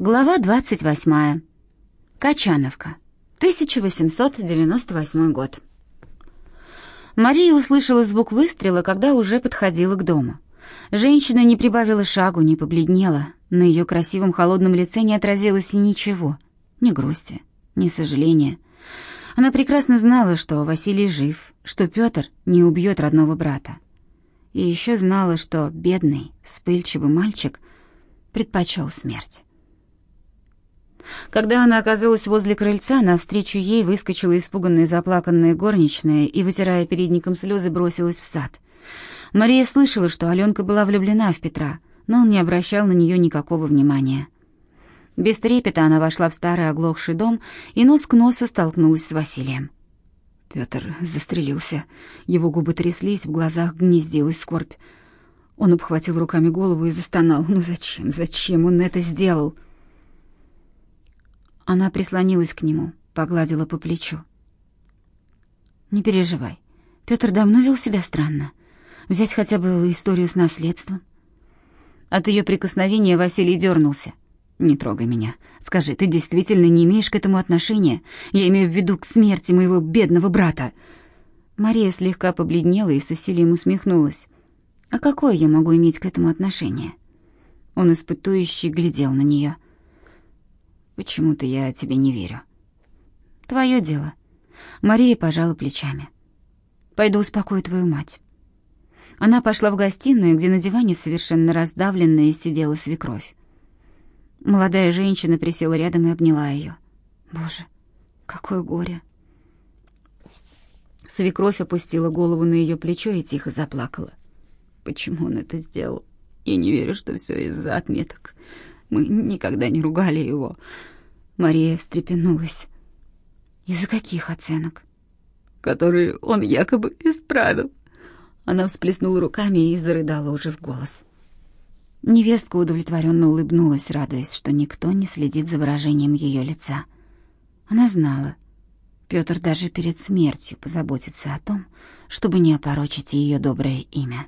Глава 28. Качановка. 1898 год. Мария услышала звук выстрела, когда уже подходила к дому. Женщина не прибавила шагу, не побледнела. На ее красивом холодном лице не отразилось ничего. Ни грусти, ни сожаления. Она прекрасно знала, что Василий жив, что Петр не убьет родного брата. И еще знала, что бедный, вспыльчивый мальчик предпочел смерть. Когда она оказалась возле крыльца, навстречу ей выскочила испуганная заплаканная горничная и, вытирая передником слезы, бросилась в сад. Мария слышала, что Аленка была влюблена в Петра, но он не обращал на нее никакого внимания. Без трепета она вошла в старый оглохший дом и нос к носу столкнулась с Василием. Петр застрелился. Его губы тряслись, в глазах гнездилась скорбь. Он обхватил руками голову и застонал. «Ну зачем, зачем он это сделал?» Она прислонилась к нему, погладила по плечу. «Не переживай. Петр давно вел себя странно. Взять хотя бы историю с наследством». От ее прикосновения Василий дернулся. «Не трогай меня. Скажи, ты действительно не имеешь к этому отношения? Я имею в виду к смерти моего бедного брата». Мария слегка побледнела и с усилием усмехнулась. «А какое я могу иметь к этому отношение?» Он испытующе глядел на нее. Почему-то я тебе не верю. Твое дело. Мария пожала плечами. Пойду успокою твою мать. Она пошла в гостиную, где на диване совершенно раздавленная сидела свекровь. Молодая женщина присела рядом и обняла ее. Боже, какое горе. Свекровь опустила голову на ее плечо и тихо заплакала. Почему он это сделал? Я не верю, что все из-за отметок. Мы никогда не ругали его. Мария встрепенулась. Из-за каких оценок? Которые он якобы исправил. Она всплеснула руками и зарыдала уже в голос. Невестка удовлетворенно улыбнулась, радуясь, что никто не следит за выражением ее лица. Она знала, Петр даже перед смертью позаботится о том, чтобы не опорочить ее доброе имя.